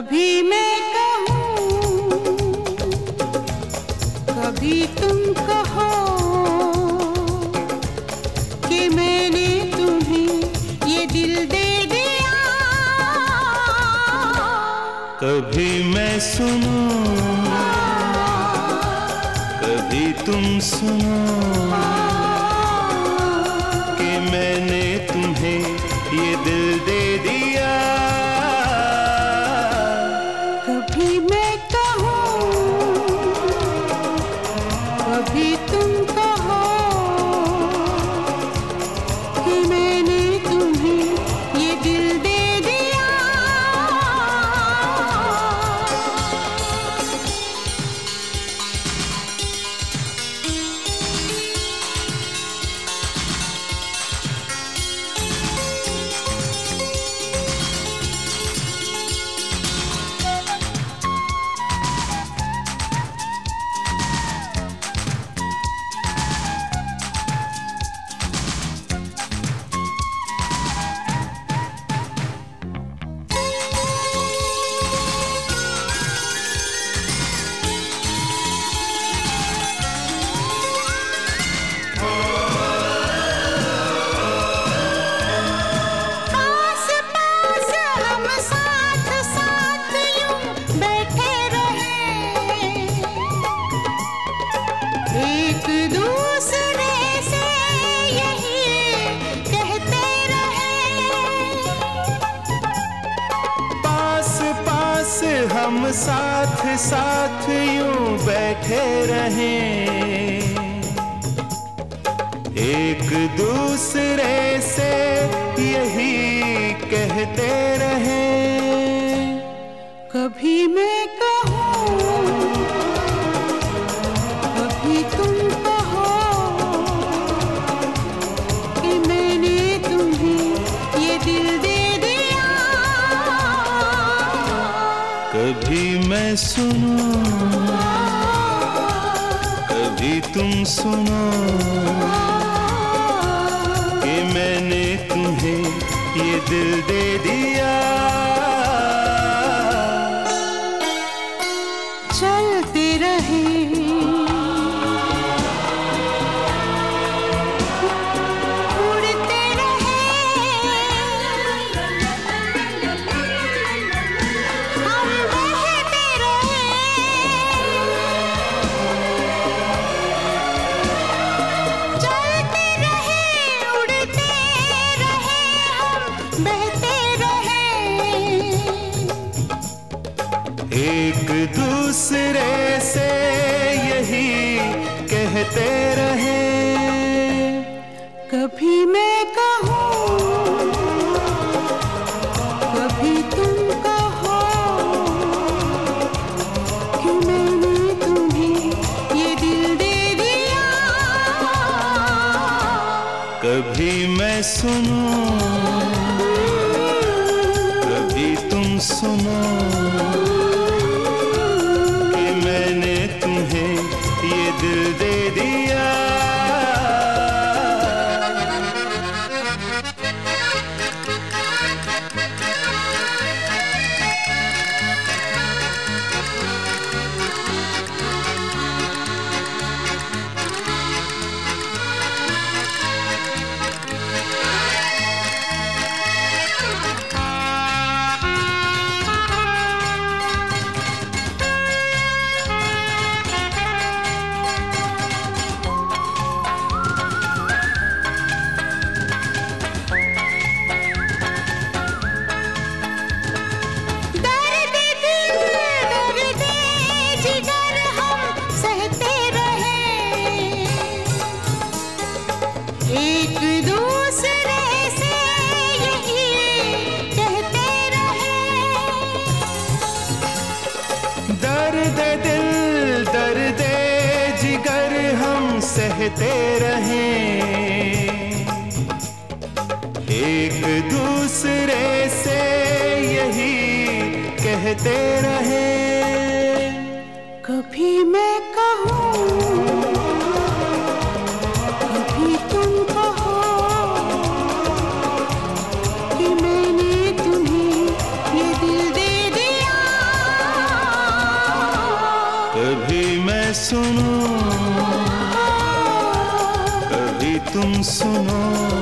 कभी मैं कहूँ, कभी तुम कहो कि मैंने तुम्हें ये दिल दे दिया। कभी मैं सुनूं, कभी तुम सुनो कि मैंने तुम्हें ये दिल हम साथ साथ यूँ बैठे रहें। एक दूसरे से यही कहते रहे। कभी मैं कहूँ कभी मैं सुनो कभी तुम सुनो कि मैंने तुम्हें ये दिल दे दिया। कहते रहे। कभी मैं कहूँ, कभी तुम तुम्हें ये कभी मैं सुनूं, कभी तुम सुनो। कहते रहे। एक दूसरे से यही कहते रहे। कभी मैं कहूँ कभी तुम कहो मैंने तुम्हें कभी मैं तुम सुनो।